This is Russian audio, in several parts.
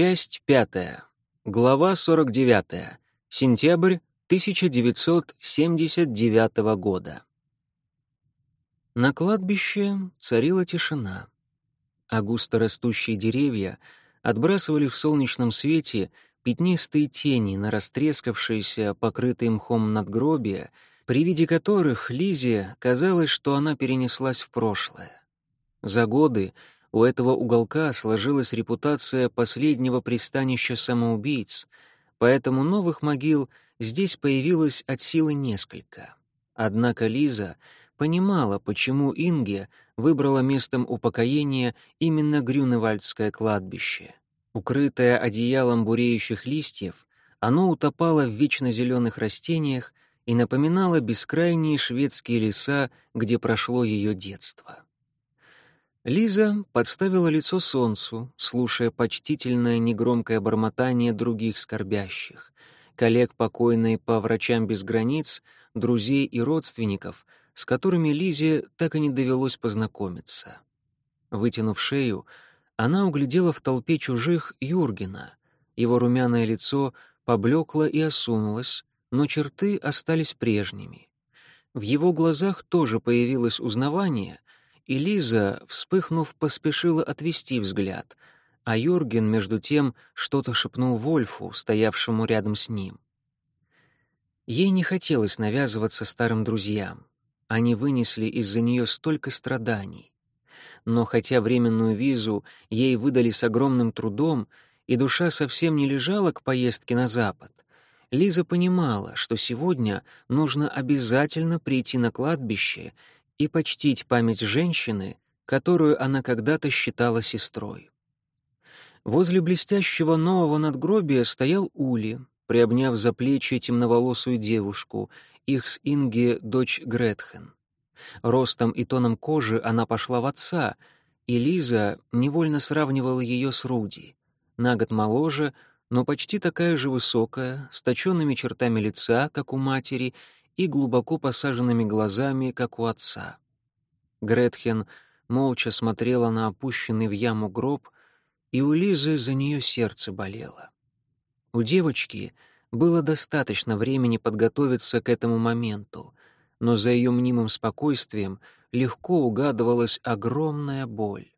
Часть пятая. Глава 49. Сентябрь 1979 года. На кладбище царила тишина, а густо растущие деревья отбрасывали в солнечном свете пятнистые тени на растрескавшиеся, покрытые мхом надгробия, при виде которых Лизе казалось, что она перенеслась в прошлое. За годы у этого уголка сложилась репутация последнего пристанища самоубийц, поэтому новых могил здесь появилось от силы несколько. Однако Лиза понимала, почему Инге выбрала местом упокоения именно Грюневальдское кладбище. Укрытое одеялом буреющих листьев, оно утопало в вечно зеленых растениях и напоминало бескрайние шведские леса, где прошло ее детство. Лиза подставила лицо солнцу, слушая почтительное негромкое бормотание других скорбящих, коллег покойной по врачам без границ, друзей и родственников, с которыми Лизе так и не довелось познакомиться. Вытянув шею, она углядела в толпе чужих Юргена. Его румяное лицо поблекло и осунулось, но черты остались прежними. В его глазах тоже появилось узнавание, и Лиза, вспыхнув, поспешила отвести взгляд, а Юрген, между тем, что-то шепнул Вольфу, стоявшему рядом с ним. Ей не хотелось навязываться старым друзьям. Они вынесли из-за нее столько страданий. Но хотя временную визу ей выдали с огромным трудом, и душа совсем не лежала к поездке на Запад, Лиза понимала, что сегодня нужно обязательно прийти на кладбище и почтить память женщины, которую она когда-то считала сестрой. Возле блестящего нового надгробия стоял Ули, приобняв за плечи темноволосую девушку, их с Инги дочь Гретхен. Ростом и тоном кожи она пошла в отца, и Лиза невольно сравнивала ее с Руди. На год моложе, но почти такая же высокая, с точенными чертами лица, как у матери, и глубоко посаженными глазами, как у отца. Гретхен молча смотрела на опущенный в яму гроб, и у Лизы за нее сердце болело. У девочки было достаточно времени подготовиться к этому моменту, но за ее мнимым спокойствием легко угадывалась огромная боль.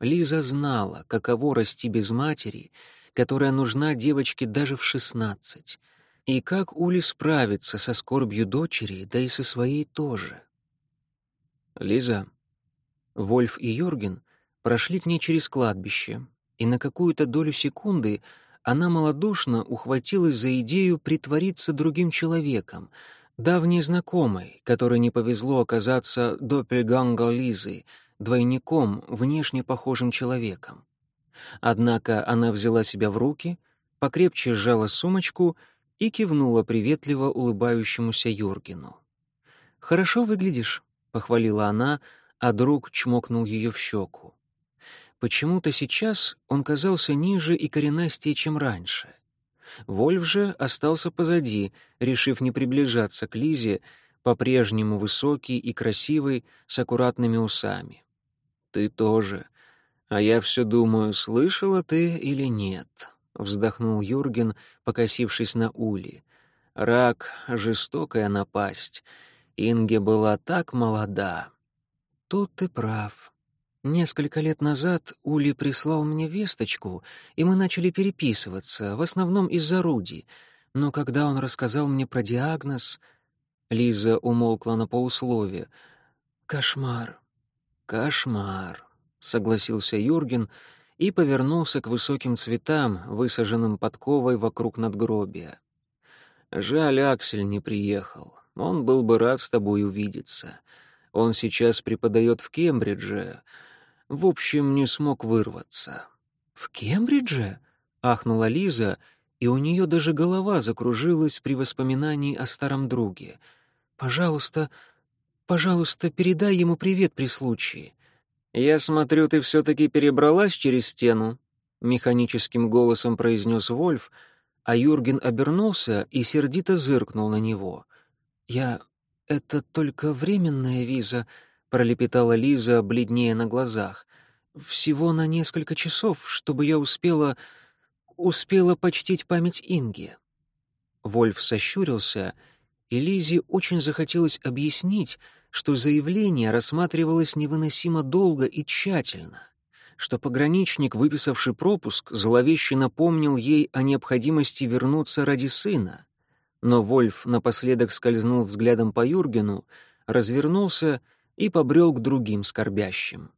Лиза знала, каково расти без матери, которая нужна девочке даже в шестнадцать — и как Ули справится со скорбью дочери, да и со своей тоже? Лиза, Вольф и Йорген прошли к ней через кладбище, и на какую-то долю секунды она малодушно ухватилась за идею притвориться другим человеком, давней знакомой, которой не повезло оказаться доппельганга Лизы, двойником, внешне похожим человеком. Однако она взяла себя в руки, покрепче сжала сумочку — и кивнула приветливо улыбающемуся Юргену. «Хорошо выглядишь», — похвалила она, а друг чмокнул ее в щеку. Почему-то сейчас он казался ниже и коренастее, чем раньше. Вольф же остался позади, решив не приближаться к Лизе, по-прежнему высокий и красивый, с аккуратными усами. «Ты тоже. А я все думаю, слышала ты или нет?» — вздохнул Юрген, покосившись на Ули. «Рак — жестокая напасть. Инге была так молода». «Тут ты прав. Несколько лет назад Ули прислал мне весточку, и мы начали переписываться, в основном из-за Руди. Но когда он рассказал мне про диагноз...» Лиза умолкла на полуслове. «Кошмар, кошмар», — согласился Юрген, — и повернулся к высоким цветам, высаженным подковой вокруг надгробия. «Жаль, Аксель не приехал. Он был бы рад с тобой увидеться. Он сейчас преподает в Кембридже. В общем, не смог вырваться». «В Кембридже?» — ахнула Лиза, и у нее даже голова закружилась при воспоминании о старом друге. «Пожалуйста, пожалуйста, передай ему привет при случае. «Я смотрю, ты все-таки перебралась через стену», — механическим голосом произнес Вольф, а Юрген обернулся и сердито зыркнул на него. «Я... это только временная виза», — пролепетала Лиза, бледнее на глазах. «Всего на несколько часов, чтобы я успела успела почтить память Инги». Вольф сощурился, и Лизе очень захотелось объяснить, что заявление рассматривалось невыносимо долго и тщательно, что пограничник, выписавший пропуск, зловеще напомнил ей о необходимости вернуться ради сына. Но Вольф напоследок скользнул взглядом по Юргену, развернулся и побрел к другим скорбящим.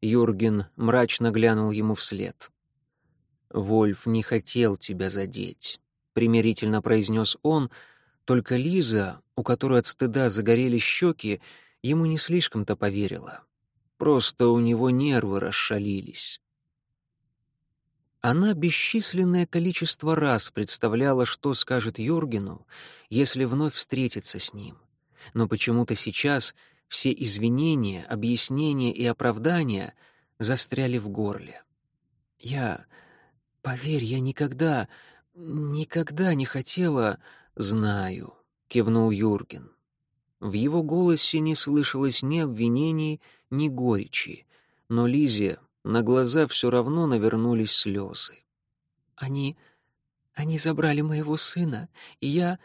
Юрген мрачно глянул ему вслед. «Вольф не хотел тебя задеть», — примирительно произнес он, только Лиза, у которой от стыда загорели щеки, ему не слишком-то поверила. Просто у него нервы расшалились. Она бесчисленное количество раз представляла, что скажет Юргену, если вновь встретится с ним. Но почему-то сейчас все извинения, объяснения и оправдания застряли в горле. «Я... Поверь, я никогда, никогда не хотела...» «Знаю», — кивнул Юрген. В его голосе не слышалось ни обвинений, ни горечи, но Лизе на глаза все равно навернулись слезы. «Они... они забрали моего сына, и я...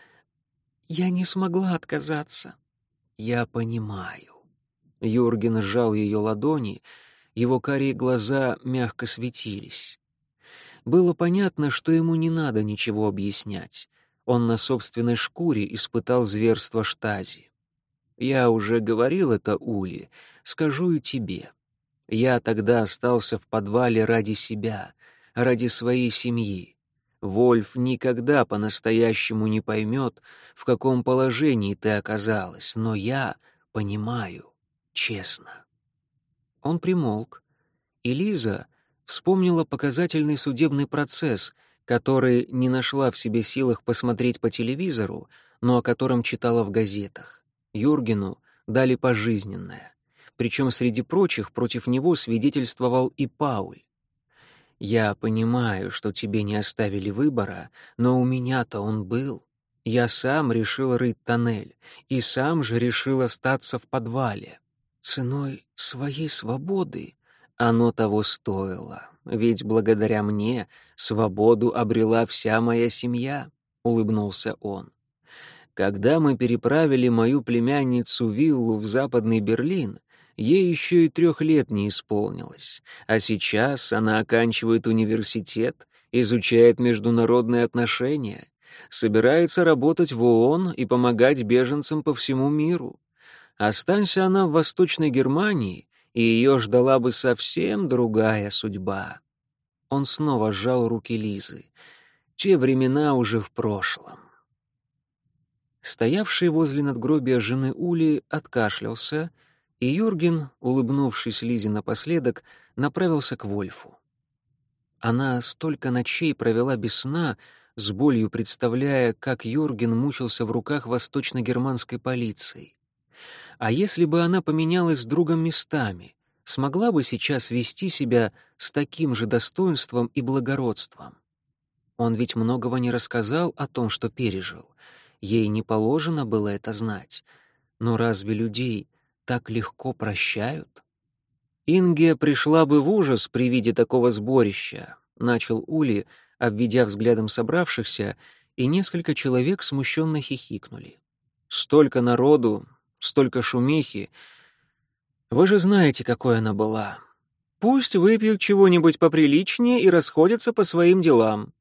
я не смогла отказаться». «Я понимаю». Юрген сжал ее ладони, его карие глаза мягко светились. Было понятно, что ему не надо ничего объяснять. Он на собственной шкуре испытал зверство штази. Я уже говорил это Ули, скажу и тебе. Я тогда остался в подвале ради себя, ради своей семьи. Вольф никогда по-настоящему не поймет, в каком положении ты оказалась, но я понимаю, честно. Он примолк, и Лиза вспомнила показательный судебный процесс, который не нашла в себе силах посмотреть по телевизору, но о котором читала в газетах. Юргену дали пожизненное. Причем среди прочих против него свидетельствовал и Пауль. «Я понимаю, что тебе не оставили выбора, но у меня-то он был. Я сам решил рыть тоннель, и сам же решил остаться в подвале. Ценой своей свободы оно того стоило, ведь благодаря мне свободу обрела вся моя семья», — улыбнулся он. Когда мы переправили мою племянницу Виллу в Западный Берлин, ей еще и трех лет не исполнилось, а сейчас она оканчивает университет, изучает международные отношения, собирается работать в ООН и помогать беженцам по всему миру. Останься она в Восточной Германии, и ее ждала бы совсем другая судьба. Он снова сжал руки Лизы. Те времена уже в прошлом. Стоявший возле надгробия жены Ули откашлялся, и Юрген, улыбнувшись Лизе напоследок, направился к Вольфу. Она столько ночей провела без сна, с болью представляя, как Юрген мучился в руках восточно-германской полиции. А если бы она поменялась с другом местами, смогла бы сейчас вести себя с таким же достоинством и благородством? Он ведь многого не рассказал о том, что пережил — Ей не положено было это знать. Но разве людей так легко прощают? Инге пришла бы в ужас при виде такого сборища, начал Ули, обведя взглядом собравшихся, и несколько человек смущенно хихикнули. Столько народу, столько шумихи. Вы же знаете, какой она была. Пусть выпьют чего-нибудь поприличнее и расходятся по своим делам.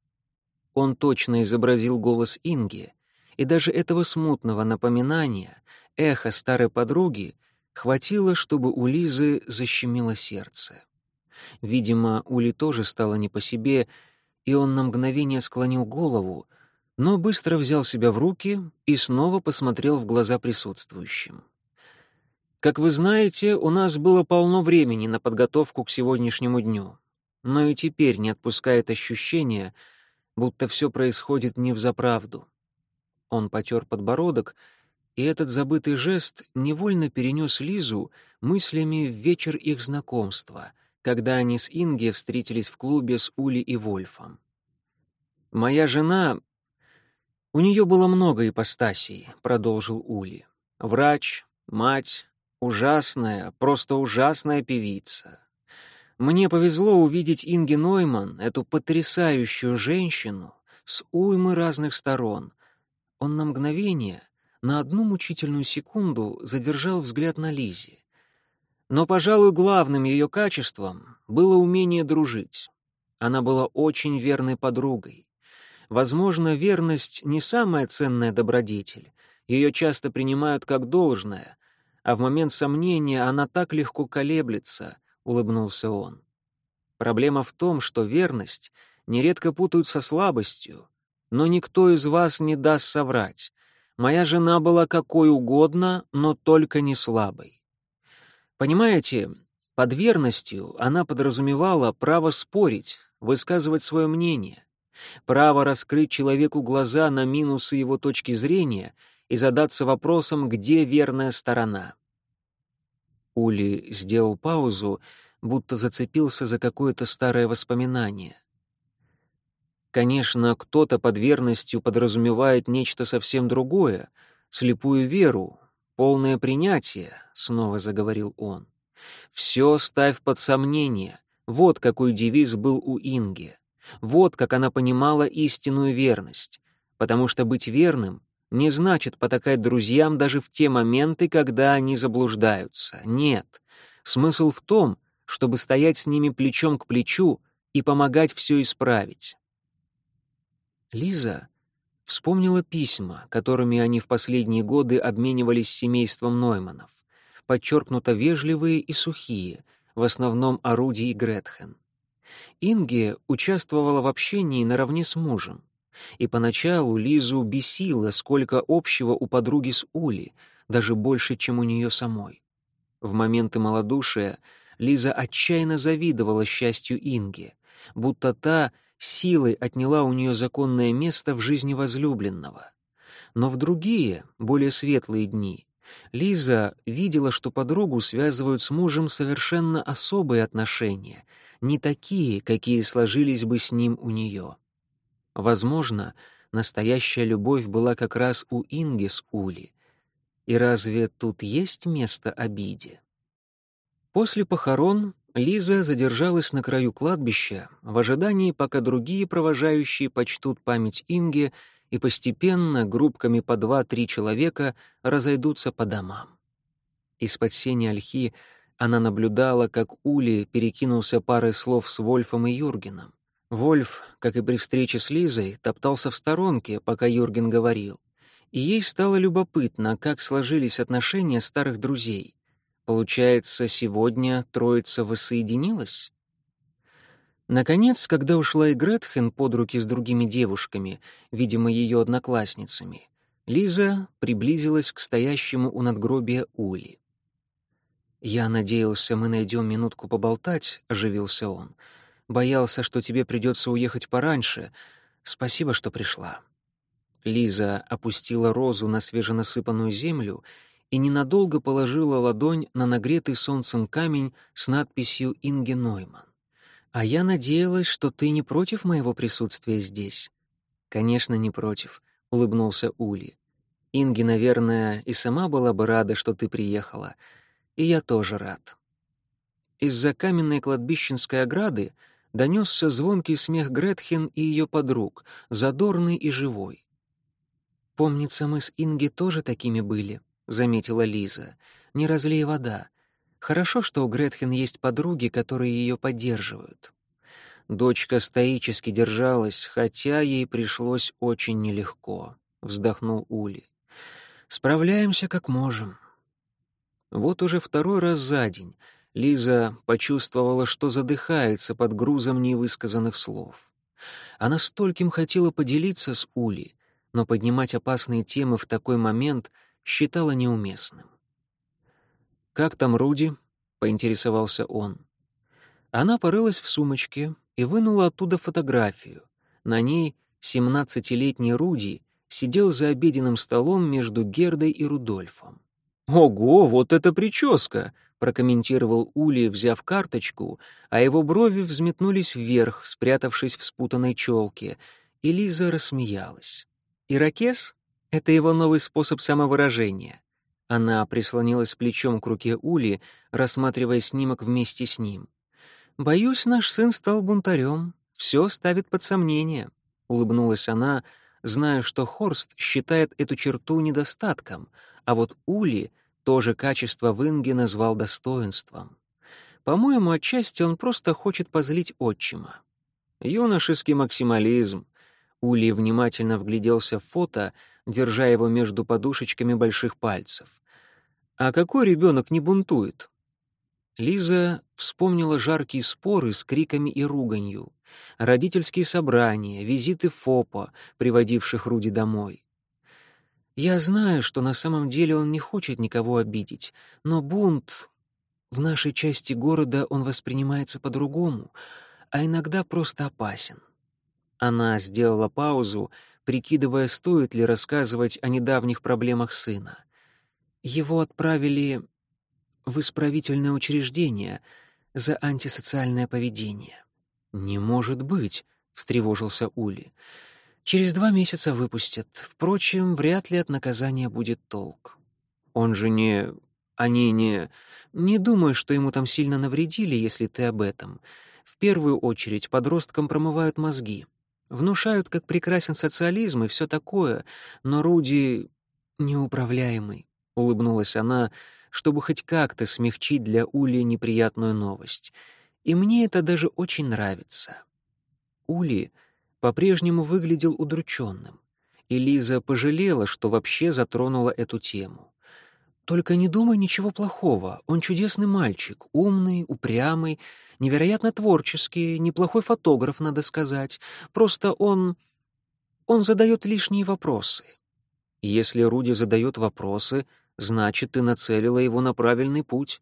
Он точно изобразил голос Инги, и даже этого смутного напоминания, эхо старой подруги, хватило, чтобы у Лизы защемило сердце. Видимо, Ули тоже стало не по себе, и он на мгновение склонил голову, но быстро взял себя в руки и снова посмотрел в глаза присутствующим. Как вы знаете, у нас было полно времени на подготовку к сегодняшнему дню, но и теперь не отпускает ощущение, будто все происходит не взаправду. Он потер подбородок, и этот забытый жест невольно перенес Лизу мыслями в вечер их знакомства, когда они с Инге встретились в клубе с Ули и Вольфом. «Моя жена...» «У нее было много ипостасей», — продолжил Ули. «Врач, мать, ужасная, просто ужасная певица. Мне повезло увидеть Инги Нойман, эту потрясающую женщину, с уймы разных сторон. Он на мгновение, на одну мучительную секунду задержал взгляд на Лизе. Но, пожалуй, главным ее качеством было умение дружить. Она была очень верной подругой. Возможно, верность не самая ценная добродетель. Ее часто принимают как должное, а в момент сомнения она так легко колеблется, — улыбнулся он. Проблема в том, что верность нередко путают со слабостью, но никто из вас не даст соврать. Моя жена была какой угодно, но только не слабой. Понимаете, под верностью она подразумевала право спорить, высказывать свое мнение, право раскрыть человеку глаза на минусы его точки зрения и задаться вопросом, где верная сторона. Ули сделал паузу, будто зацепился за какое-то старое воспоминание. Конечно, кто-то под верностью подразумевает нечто совсем другое, слепую веру, полное принятие, — снова заговорил он. «Все ставь под сомнение». Вот какой девиз был у Инги. Вот как она понимала истинную верность. Потому что быть верным не значит потакать друзьям даже в те моменты, когда они заблуждаются. Нет. Смысл в том, чтобы стоять с ними плечом к плечу и помогать все исправить. Лиза вспомнила письма, которыми они в последние годы обменивались с семейством Нойманов подчеркнуто вежливые и сухие, в основном орудии Гретхен. Инге участвовала в общении наравне с мужем. И поначалу Лизу бесило, сколько общего у подруги с Ули, даже больше, чем у нее самой. В моменты малодушия Лиза отчаянно завидовала счастью Инге, будто та силой отняла у нее законное место в жизни возлюбленного. Но в другие, более светлые дни Лиза видела, что подругу связывают с мужем совершенно особые отношения, не такие, какие сложились бы с ним у нее. Возможно, настоящая любовь была как раз у Инги Ули. И разве тут есть место обиде? После похорон Лиза задержалась на краю кладбища в ожидании, пока другие провожающие почтут память Инги и постепенно группками по два-три человека разойдутся по домам. Из-под сени ольхи она наблюдала, как Ули перекинулся парой слов с Вольфом и Юргеном. Вольф, как и при встрече с Лизой, топтался в сторонке, пока Юрген говорил. И ей стало любопытно, как сложились отношения старых друзей. Получается, сегодня троица воссоединилась? Наконец, когда ушла и Гретхен под руки с другими девушками, видимо, ее одноклассницами, Лиза приблизилась к стоящему у надгробия Ули. «Я надеялся, мы найдем минутку поболтать», — оживился он. «Боялся, что тебе придется уехать пораньше. Спасибо, что пришла». Лиза опустила розу на свеженасыпанную землю и ненадолго положила ладонь на нагретый солнцем камень с надписью «Инге Нойман». «А я надеялась, что ты не против моего присутствия здесь». «Конечно, не против», — улыбнулся Ули. «Инги, наверное, и сама была бы рада, что ты приехала. И я тоже рад». Из-за каменной кладбищенской ограды донесся звонкий смех Гретхен и ее подруг, задорный и живой. «Помнится, мы с Инги тоже такими были», — заметила Лиза. «Не разлей вода. Хорошо, что у Гретхен есть подруги, которые ее поддерживают. Дочка стоически держалась, хотя ей пришлось очень нелегко, вздохнул Ули. Справляемся как можем. Вот уже второй раз за день Лиза почувствовала, что задыхается под грузом невысказанных слов. Она стольким хотела поделиться с Ули, но поднимать опасные темы в такой момент считала неуместным. «Как там Руди?» — поинтересовался он. Она порылась в сумочке и вынула оттуда фотографию. На ней семнадцатилетний Руди сидел за обеденным столом между Гердой и Рудольфом. «Ого, вот эта прическа!» — прокомментировал Ули, взяв карточку, а его брови взметнулись вверх, спрятавшись в спутанной челке, и Лиза рассмеялась. «Иракес — это его новый способ самовыражения. Она прислонилась плечом к руке Ули, рассматривая снимок вместе с ним. «Боюсь, наш сын стал бунтарем, все ставит под сомнение», — улыбнулась она, зная, что Хорст считает эту черту недостатком, а вот Ули тоже качество в Инге назвал достоинством. По-моему, отчасти он просто хочет позлить отчима. Юношеский максимализм. Ули внимательно вгляделся в фото, держа его между подушечками больших пальцев. А какой ребенок не бунтует? Лиза вспомнила жаркие споры с криками и руганью, родительские собрания, визиты ФОПа, приводивших Руди домой. Я знаю, что на самом деле он не хочет никого обидеть, но бунт... В нашей части города он воспринимается по-другому, а иногда просто опасен. Она сделала паузу, прикидывая, стоит ли рассказывать о недавних проблемах сына. Его отправили в исправительное учреждение за антисоциальное поведение. «Не может быть», — встревожился Ули. «Через два месяца выпустят. Впрочем, вряд ли от наказания будет толк. Он же не... Они не... Не думаю, что ему там сильно навредили, если ты об этом. В первую очередь подросткам промывают мозги. Внушают, как прекрасен социализм и все такое, но Руди неуправляемый. — улыбнулась она, чтобы хоть как-то смягчить для Ули неприятную новость. «И мне это даже очень нравится». Ули по-прежнему выглядел удрученным, и Лиза пожалела, что вообще затронула эту тему. «Только не думай ничего плохого. Он чудесный мальчик, умный, упрямый, невероятно творческий, неплохой фотограф, надо сказать. Просто он... он задает лишние вопросы». Если Руди задает вопросы, Значит, ты нацелила его на правильный путь.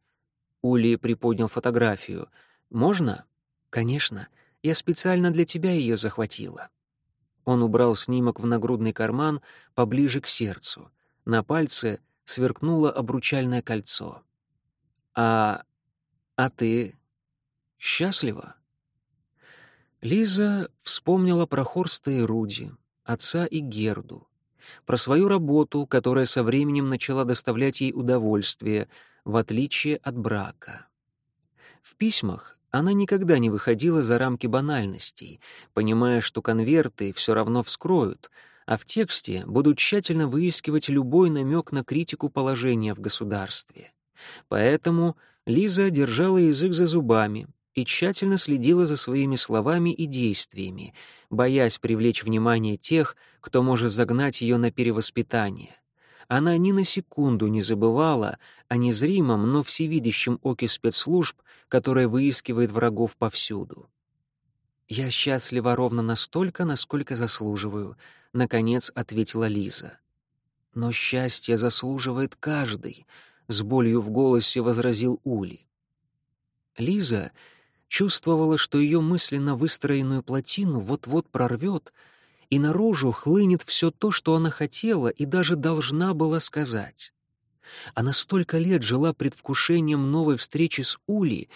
Ули приподнял фотографию. Можно? Конечно. Я специально для тебя ее захватила. Он убрал снимок в нагрудный карман поближе к сердцу. На пальце сверкнуло обручальное кольцо. А а ты счастлива? Лиза вспомнила про Хорста и Руди, отца и Герду, про свою работу, которая со временем начала доставлять ей удовольствие, в отличие от брака. В письмах она никогда не выходила за рамки банальностей, понимая, что конверты все равно вскроют, а в тексте будут тщательно выискивать любой намек на критику положения в государстве. Поэтому Лиза держала язык за зубами, и тщательно следила за своими словами и действиями, боясь привлечь внимание тех, кто может загнать ее на перевоспитание. Она ни на секунду не забывала о незримом, но всевидящем оке спецслужб, которое выискивает врагов повсюду. «Я счастлива ровно настолько, насколько заслуживаю», — наконец ответила Лиза. «Но счастье заслуживает каждый», — с болью в голосе возразил Ули. Лиза чувствовала, что ее мысленно выстроенную плотину вот-вот прорвет, и наружу хлынет все то, что она хотела и даже должна была сказать. Она столько лет жила предвкушением новой встречи с Ули,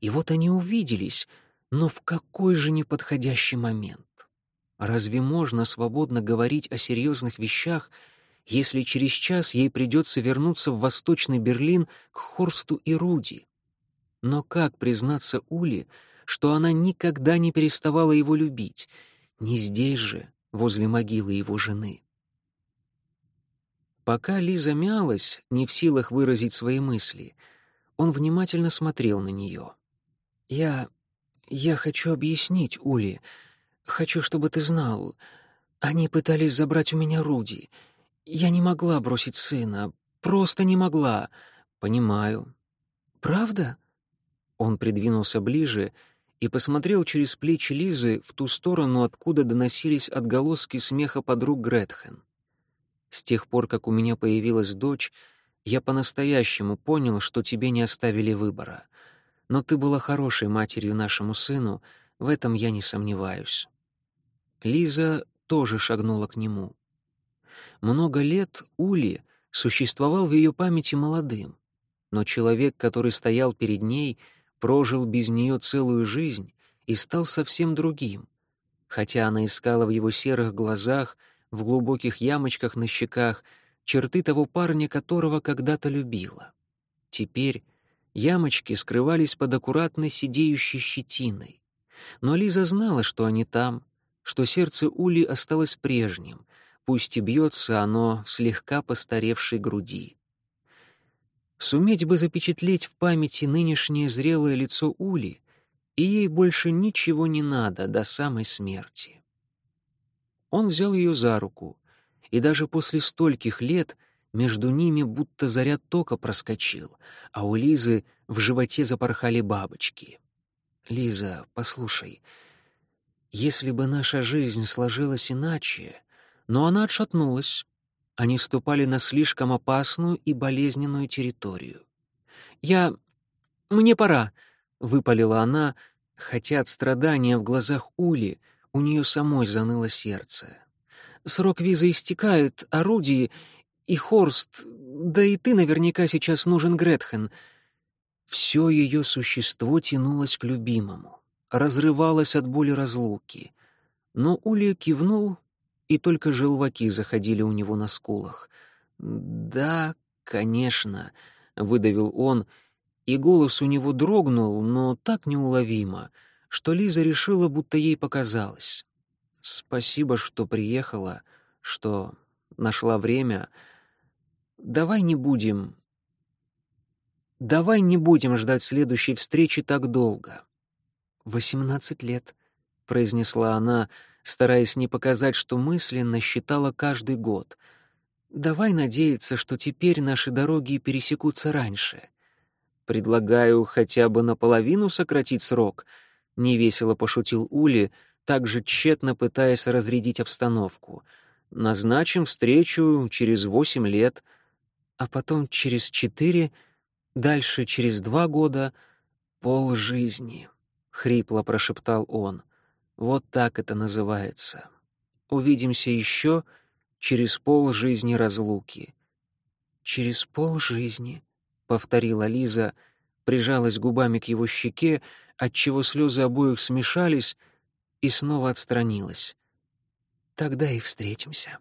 и вот они увиделись, но в какой же неподходящий момент? Разве можно свободно говорить о серьезных вещах, если через час ей придется вернуться в Восточный Берлин к Хорсту и Руди? Но как признаться Ули, что она никогда не переставала его любить, не здесь же, возле могилы его жены? Пока Лиза мялась, не в силах выразить свои мысли, он внимательно смотрел на нее. «Я... я хочу объяснить, Ули. Хочу, чтобы ты знал. Они пытались забрать у меня Руди. Я не могла бросить сына. Просто не могла. Понимаю. Правда?» Он придвинулся ближе и посмотрел через плечи Лизы в ту сторону, откуда доносились отголоски смеха подруг Гретхен. «С тех пор, как у меня появилась дочь, я по-настоящему понял, что тебе не оставили выбора. Но ты была хорошей матерью нашему сыну, в этом я не сомневаюсь». Лиза тоже шагнула к нему. Много лет Ули существовал в ее памяти молодым, но человек, который стоял перед ней — прожил без нее целую жизнь и стал совсем другим, хотя она искала в его серых глазах, в глубоких ямочках на щеках черты того парня, которого когда-то любила. Теперь Ямочки скрывались под аккуратно сидеющей щетиной. Но Лиза знала, что они там, что сердце Ули осталось прежним, пусть и бьется оно в слегка постаревшей груди. Суметь бы запечатлеть в памяти нынешнее зрелое лицо Ули, и ей больше ничего не надо до самой смерти. Он взял ее за руку, и даже после стольких лет между ними будто заряд тока проскочил, а у Лизы в животе запорхали бабочки. «Лиза, послушай, если бы наша жизнь сложилась иначе...» Но она отшатнулась. Они ступали на слишком опасную и болезненную территорию. «Я... мне пора», — выпалила она, хотя от страдания в глазах Ули у нее самой заныло сердце. «Срок визы истекает, орудие и Хорст, да и ты наверняка сейчас нужен Гретхен». Все ее существо тянулось к любимому, разрывалось от боли разлуки. Но Ули кивнул, и только желваки заходили у него на скулах. «Да, конечно», — выдавил он, и голос у него дрогнул, но так неуловимо, что Лиза решила, будто ей показалось. «Спасибо, что приехала, что нашла время. Давай не будем... Давай не будем ждать следующей встречи так долго». «Восемнадцать лет», — произнесла она, стараясь не показать, что мысленно считала каждый год. «Давай надеяться, что теперь наши дороги пересекутся раньше». «Предлагаю хотя бы наполовину сократить срок», — невесело пошутил Ули, также тщетно пытаясь разрядить обстановку. «Назначим встречу через восемь лет, а потом через четыре, дальше через два года — полжизни», — хрипло прошептал он. «Вот так это называется. Увидимся еще через полжизни разлуки». «Через полжизни», — повторила Лиза, прижалась губами к его щеке, отчего слезы обоих смешались, и снова отстранилась. «Тогда и встретимся».